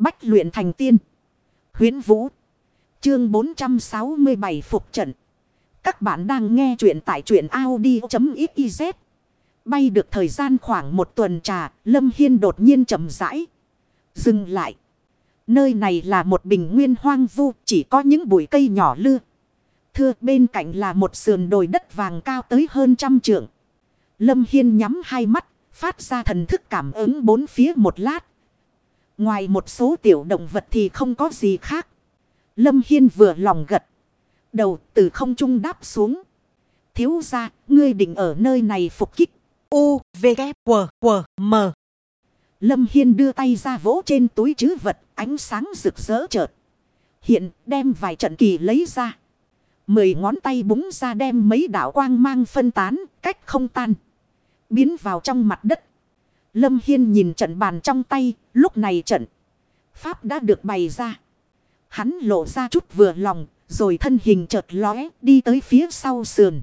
Bách luyện thành tiên. Huyến Vũ. Chương 467 Phục trận. Các bạn đang nghe truyện tại truyện Audi.xyz. Bay được thời gian khoảng một tuần trà, Lâm Hiên đột nhiên chậm rãi. Dừng lại. Nơi này là một bình nguyên hoang vu, chỉ có những bụi cây nhỏ lưa. Thưa bên cạnh là một sườn đồi đất vàng cao tới hơn trăm trượng. Lâm Hiên nhắm hai mắt, phát ra thần thức cảm ứng bốn phía một lát. Ngoài một số tiểu động vật thì không có gì khác. Lâm Hiên vừa lòng gật. Đầu từ không trung đáp xuống. Thiếu ra, ngươi định ở nơi này phục kích. U, V, K, W, W, M. Lâm Hiên đưa tay ra vỗ trên túi chứ vật, ánh sáng rực rỡ chợt. Hiện đem vài trận kỳ lấy ra. Mười ngón tay búng ra đem mấy đạo quang mang phân tán, cách không tan. Biến vào trong mặt đất. Lâm Hiên nhìn trận bàn trong tay, lúc này trận. Pháp đã được bày ra. Hắn lộ ra chút vừa lòng, rồi thân hình chợt lóe đi tới phía sau sườn.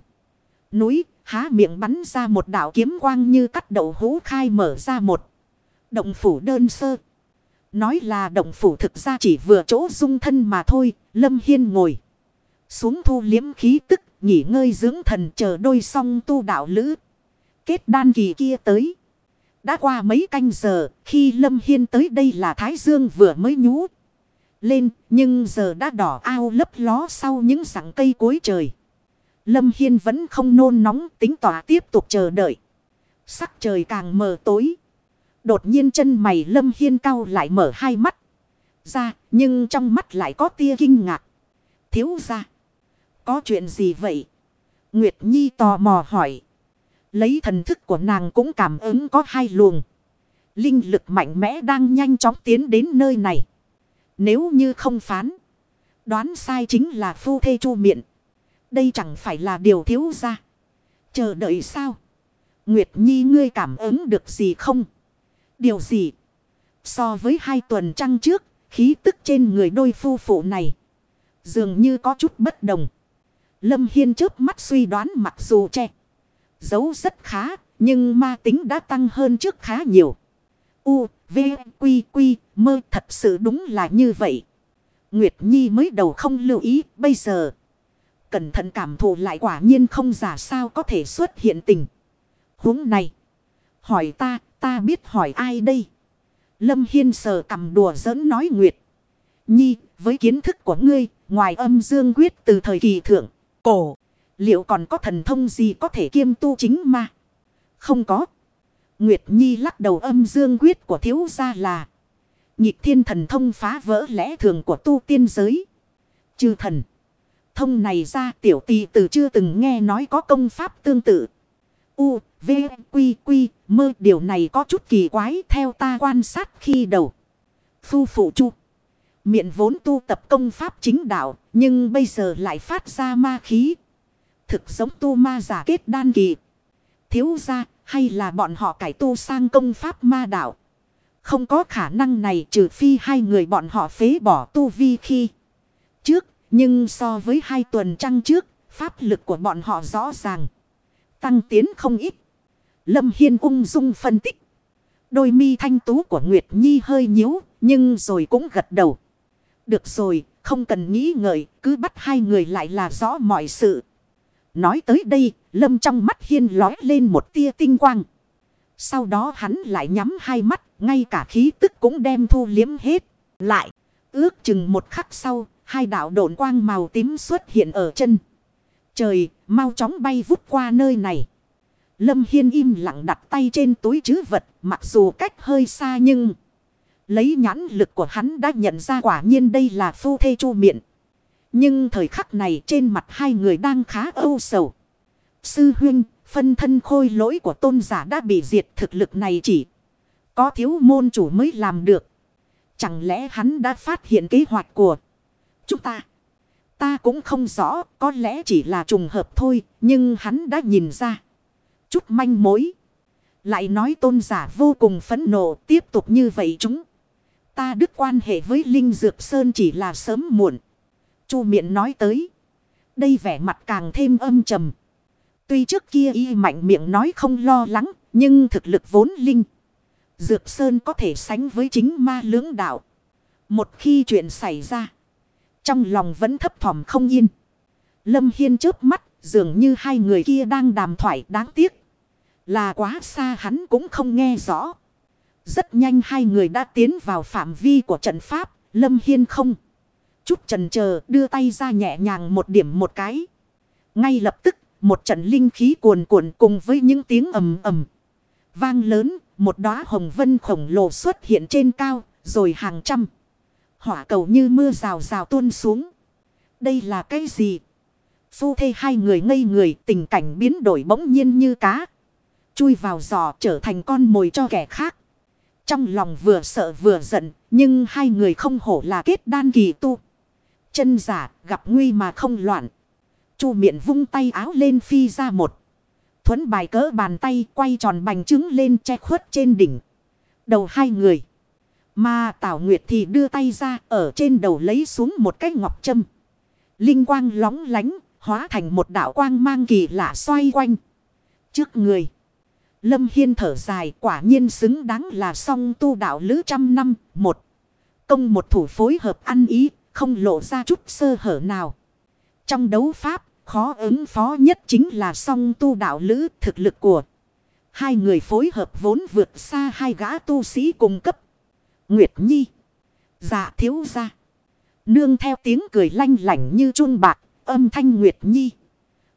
Núi, há miệng bắn ra một đạo kiếm quang như cắt đậu hũ khai mở ra một. Động phủ đơn sơ. Nói là động phủ thực ra chỉ vừa chỗ dung thân mà thôi, Lâm Hiên ngồi. Xuống thu liếm khí tức, nghỉ ngơi dưỡng thần chờ đôi song tu đạo lữ. Kết đan kỳ kia tới. Đã qua mấy canh giờ, khi Lâm Hiên tới đây là Thái Dương vừa mới nhú. Lên, nhưng giờ đã đỏ ao lấp ló sau những rặng cây cuối trời. Lâm Hiên vẫn không nôn nóng tính tỏa tiếp tục chờ đợi. Sắc trời càng mờ tối. Đột nhiên chân mày Lâm Hiên cau lại mở hai mắt. Ra, nhưng trong mắt lại có tia kinh ngạc. Thiếu ra. Có chuyện gì vậy? Nguyệt Nhi tò mò hỏi. Lấy thần thức của nàng cũng cảm ứng có hai luồng. Linh lực mạnh mẽ đang nhanh chóng tiến đến nơi này. Nếu như không phán. Đoán sai chính là phu thê chu miệng. Đây chẳng phải là điều thiếu ra. Chờ đợi sao? Nguyệt Nhi ngươi cảm ứng được gì không? Điều gì? So với hai tuần trăng trước, khí tức trên người đôi phu phụ này. Dường như có chút bất đồng. Lâm Hiên chớp mắt suy đoán mặc dù che. Giấu rất khá, nhưng ma tính đã tăng hơn trước khá nhiều. U, V, Quy, Quy, mơ thật sự đúng là như vậy. Nguyệt Nhi mới đầu không lưu ý, bây giờ. Cẩn thận cảm thụ lại quả nhiên không giả sao có thể xuất hiện tình. huống này. Hỏi ta, ta biết hỏi ai đây? Lâm Hiên sờ cầm đùa giỡn nói Nguyệt. Nhi, với kiến thức của ngươi, ngoài âm dương quyết từ thời kỳ thượng, cổ. Liệu còn có thần thông gì có thể kiêm tu chính ma? Không có. Nguyệt Nhi lắc đầu âm dương quyết của thiếu gia là. Nhịp thiên thần thông phá vỡ lẽ thường của tu tiên giới. Chư thần. Thông này ra tiểu tì từ chưa từng nghe nói có công pháp tương tự. U, V, Quy, Quy, mơ điều này có chút kỳ quái theo ta quan sát khi đầu. Phu phụ chu. Miệng vốn tu tập công pháp chính đạo, nhưng bây giờ lại phát ra ma khí. Thực giống tu ma giả kết đan kỳ. Thiếu ra, hay là bọn họ cải tu sang công pháp ma đạo. Không có khả năng này trừ phi hai người bọn họ phế bỏ tu vi khi trước. Nhưng so với hai tuần trăng trước, pháp lực của bọn họ rõ ràng. Tăng tiến không ít. Lâm Hiên ung dung phân tích. Đôi mi thanh tú của Nguyệt Nhi hơi nhíu, nhưng rồi cũng gật đầu. Được rồi, không cần nghĩ ngợi, cứ bắt hai người lại là rõ mọi sự. Nói tới đây, Lâm trong mắt Hiên lói lên một tia tinh quang. Sau đó hắn lại nhắm hai mắt, ngay cả khí tức cũng đem thu liếm hết. Lại, ước chừng một khắc sau, hai đạo độn quang màu tím xuất hiện ở chân. Trời, mau chóng bay vút qua nơi này. Lâm Hiên im lặng đặt tay trên túi chứ vật, mặc dù cách hơi xa nhưng... Lấy nhãn lực của hắn đã nhận ra quả nhiên đây là phu thê chu miệng. Nhưng thời khắc này trên mặt hai người đang khá âu sầu. Sư huynh, phân thân khôi lỗi của tôn giả đã bị diệt thực lực này chỉ. Có thiếu môn chủ mới làm được. Chẳng lẽ hắn đã phát hiện kế hoạch của chúng ta? Ta cũng không rõ, có lẽ chỉ là trùng hợp thôi, nhưng hắn đã nhìn ra. Chút manh mối. Lại nói tôn giả vô cùng phẫn nộ, tiếp tục như vậy chúng. Ta đức quan hệ với Linh Dược Sơn chỉ là sớm muộn. Chu miệng nói tới. Đây vẻ mặt càng thêm âm trầm. Tuy trước kia y mạnh miệng nói không lo lắng, nhưng thực lực vốn Linh. Dược Sơn có thể sánh với chính ma lưỡng đạo. Một khi chuyện xảy ra. Trong lòng vẫn thấp thỏm không yên. Lâm Hiên chớp mắt. Dường như hai người kia đang đàm thoại đáng tiếc. Là quá xa hắn cũng không nghe rõ. Rất nhanh hai người đã tiến vào phạm vi của trận pháp. Lâm Hiên không. Chút trần chờ đưa tay ra nhẹ nhàng một điểm một cái. Ngay lập tức một trận linh khí cuồn cuộn cùng với những tiếng ầm ầm. Vang lớn, một đóa hồng vân khổng lồ xuất hiện trên cao, rồi hàng trăm. Hỏa cầu như mưa rào rào tuôn xuống. Đây là cái gì? Phu thê hai người ngây người tình cảnh biến đổi bỗng nhiên như cá. Chui vào giò trở thành con mồi cho kẻ khác. Trong lòng vừa sợ vừa giận, nhưng hai người không hổ là kết đan kỳ tu. Chân giả, gặp nguy mà không loạn. Chu miệng vung tay áo lên phi ra một. Thuấn bài cỡ bàn tay quay tròn bành trứng lên che khuất trên đỉnh. Đầu hai người. Mà Tảo Nguyệt thì đưa tay ra ở trên đầu lấy xuống một cái ngọc châm. Linh quang lóng lánh, hóa thành một đạo quang mang kỳ lạ xoay quanh. Trước người. Lâm Hiên thở dài quả nhiên xứng đáng là song tu đạo lữ trăm năm. Một công một thủ phối hợp ăn ý, không lộ ra chút sơ hở nào. Trong đấu pháp, khó ứng phó nhất chính là song tu đạo lữ thực lực của. Hai người phối hợp vốn vượt xa hai gã tu sĩ cùng cấp. Nguyệt Nhi. Dạ thiếu ra. Nương theo tiếng cười lanh lảnh như chun bạc, âm thanh Nguyệt Nhi.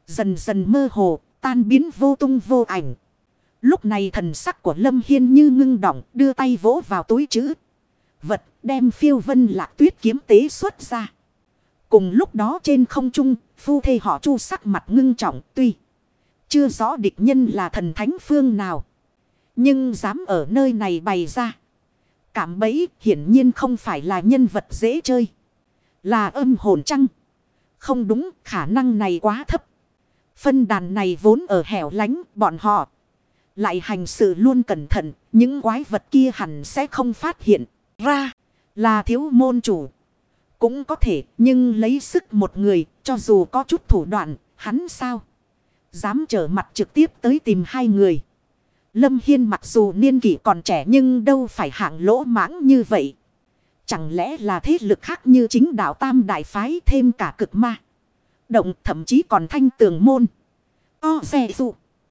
Dần dần mơ hồ, tan biến vô tung vô ảnh. Lúc này thần sắc của Lâm Hiên như ngưng động, đưa tay vỗ vào túi chữ. Vật đem phiêu vân lạc tuyết kiếm tế xuất ra. Cùng lúc đó trên không trung, phu thê họ chu sắc mặt ngưng trọng tuy. Chưa rõ địch nhân là thần thánh phương nào. Nhưng dám ở nơi này bày ra. Cảm bẫy hiển nhiên không phải là nhân vật dễ chơi. Là âm hồn trăng. Không đúng khả năng này quá thấp. Phân đàn này vốn ở hẻo lánh bọn họ. Lại hành sự luôn cẩn thận. Những quái vật kia hẳn sẽ không phát hiện ra. Là thiếu môn chủ. Cũng có thể, nhưng lấy sức một người, cho dù có chút thủ đoạn, hắn sao? Dám trở mặt trực tiếp tới tìm hai người. Lâm Hiên mặc dù niên kỷ còn trẻ nhưng đâu phải hạng lỗ mãng như vậy. Chẳng lẽ là thế lực khác như chính đạo tam đại phái thêm cả cực ma. Động thậm chí còn thanh tường môn. O xe dụ.